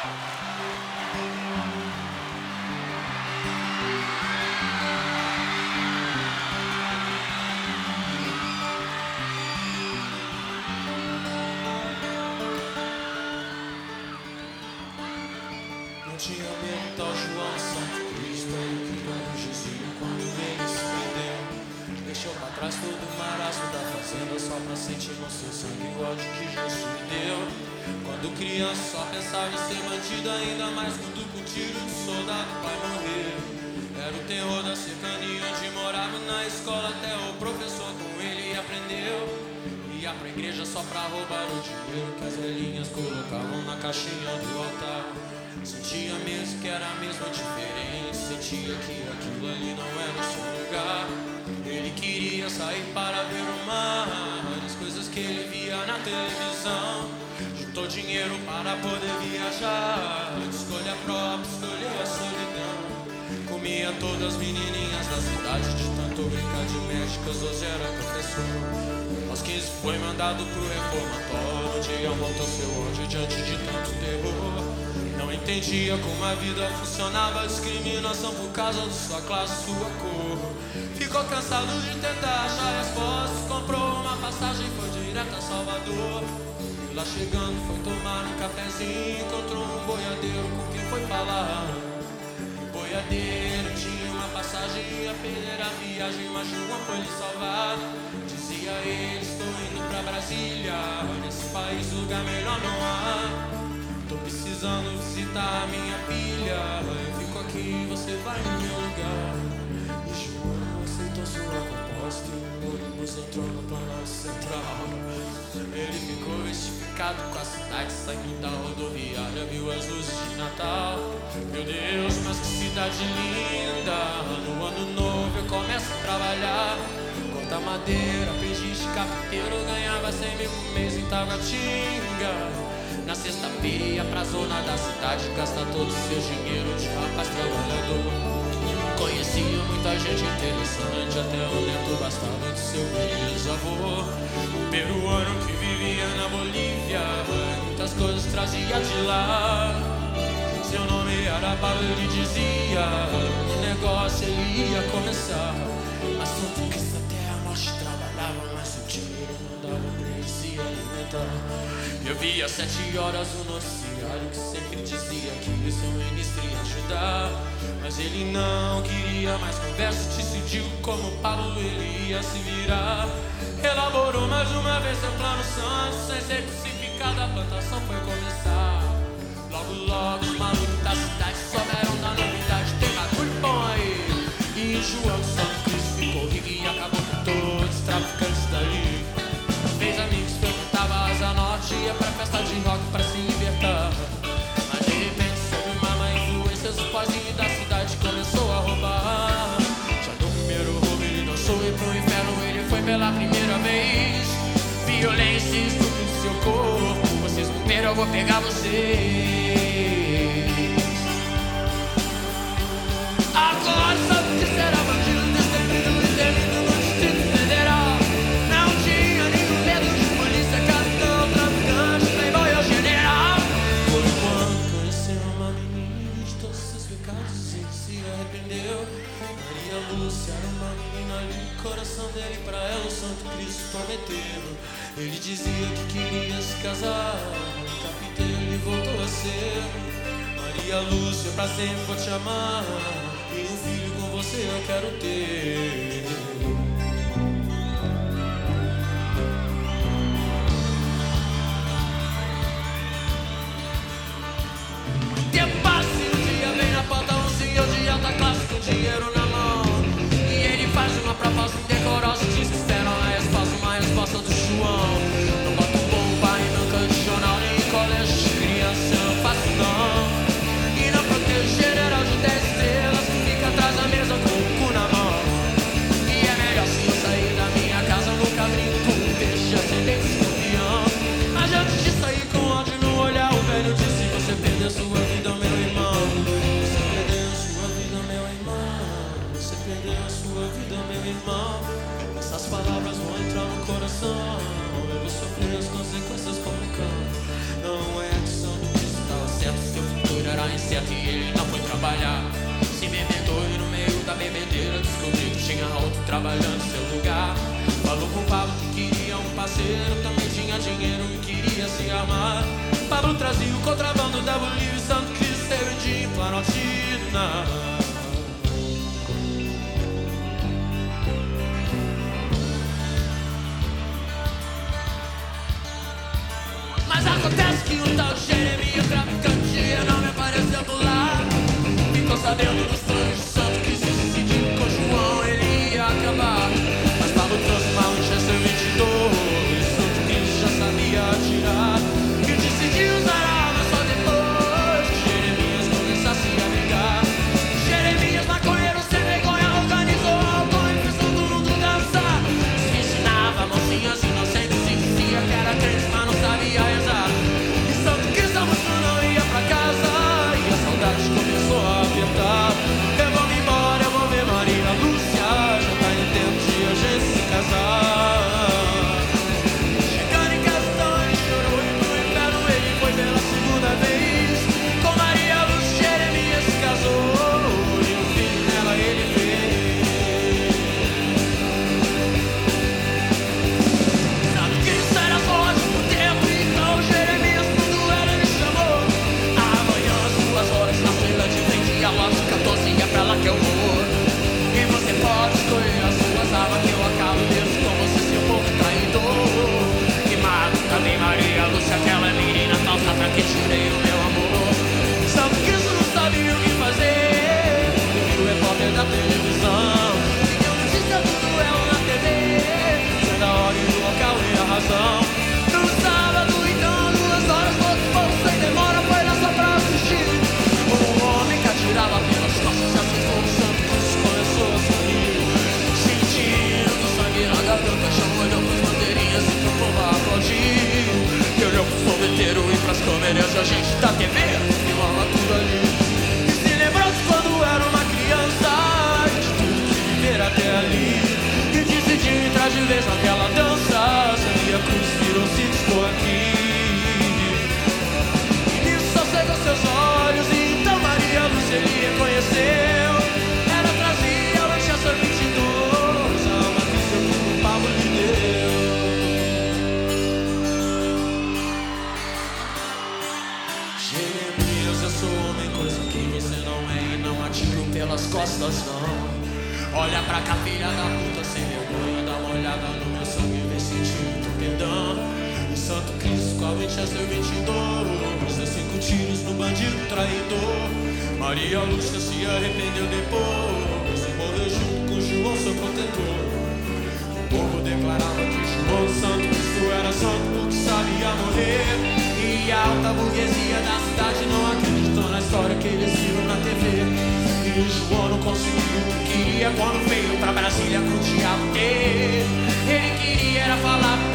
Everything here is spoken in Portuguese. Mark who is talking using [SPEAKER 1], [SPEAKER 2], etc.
[SPEAKER 1] tinha medo tal João Santo Cristo Aí criando Jesus quando ele se prendeu Deixou pra trás todo o marasmo da fazenda Só pra sentir no seu sangue o ódio que Jesus me deu Quando criança só pensava em ser bandido Ainda mais quando com tiro de soldado pai morrer Era o terror da cercania onde morava na escola Até o professor com ele aprendeu Ia pra igreja só pra roubar o dinheiro Que as velhinhas colocavam na caixinha do altar Sentia mesmo que era mesmo diferente. Sentia que aquilo ali não era o seu lugar. Ele queria sair para ver o mar, as coisas que ele via na televisão. Dinheiro para poder viajar. Escolha própria, escolheu a solidão. Comia todas as menininhas da cidade de tanto brincar de médicas, hoje era professor. Aos 15 foi mandado pro reformatório, um dia montou seu ódio diante de tanto terror. Não entendia como a vida funcionava, discriminação por causa de sua classe, sua cor. Ficou cansado de tentar achar respostas, comprou uma passagem foi direto a Salvador. Lá chegando foi tomar um cafezinho, encontrou um boiadeiro com quem foi falar. O boiadeiro tinha uma passagem a perder a viagem, mas João foi lhe salvar. Dizia ele, estou indo pra Brasília, nesse país lugar melhor não há. Tô precisando visitar minha filha. Eu fico aqui, você vai no meu lugar. E João aceitou sua proposta e o ônibus entrou no Central. Ele ficou vestificado com a cidade, saindo da rodoviária, viu as luzes de Natal. Meu Deus, mas que cidade linda! No ano novo eu começo a trabalhar. Corta madeira, aprendi de ganhava 100 mil por mês em Taguatinga. Na sexta-feira pra zona da cidade Gastar todo o seu dinheiro de rapaz trabalhador Conhecia muita gente interessante Até o neto bastardo de seu bisavô Um peruano que vivia na Bolívia Muitas coisas trazia de lá. Seu nome era Pablo, ele dizia O negócio ele ia começar. Assunto que até a morte trabalhava Mas o dinheiro não dava pra ele se alimentar eu vi às sete horas o noticiário que sempre dizia que seu ministro ia ajudar. Mas ele não queria mais conversa, decidiu como Paulo ele ia se virar. Elaborou mais uma vez seu plano santo, sem ser crucificado, a plantação rock pra se libertar. Mas de repente, sob uma má influência, os pozinhos da cidade começou a roubar. Já no primeiro roubo ele dançou e pro inferno ele foi pela primeira vez. Violência estupro seu corpo, vocês morreram, eu vou pegar vocês. Se arrependeu. Maria Lúcia era uma menina ali, o coração dele pra ela o Santo Cristo prometeu. Ele dizia que queria se casar, capitão ele voltou a ser. Maria Lúcia, pra sempre vou te amar. E um filho com você eu quero ter. A gente que sair com ódio no olhar, o velho disse: Você perdeu sua vida, meu irmão. Você perdeu sua vida, meu irmão. Você perdeu sua vida, meu irmão. Essas palavras vão entrar no coração. Eu vou sofrer as consequências como um cão. Não é adição do que estava certo. Seu futuro era incerto e ele não foi trabalhar. Se bebedou e no meio da bebedeira descobriu que tinha outro trabalhando em seu lugar. Falou com o Pablo que queria um parceiro também dinheiro e queria se amar. Pablo trazia o contrabando da Bolívia sangue perdão. O santo Cristo com a mente a servente douro. Precisa cinco tiros no bandido traidor. Maria Lúcia se arrependeu depois. E morreu junto com João, seu protetor. O povo declarava que João Santo Cristo era santo porque sabia morrer. E a alta burguesia da cidade não acreditou na história que eles viram na TV. E João não conseguiu o que queria quando veio pra Brasília com o diabo ter era falar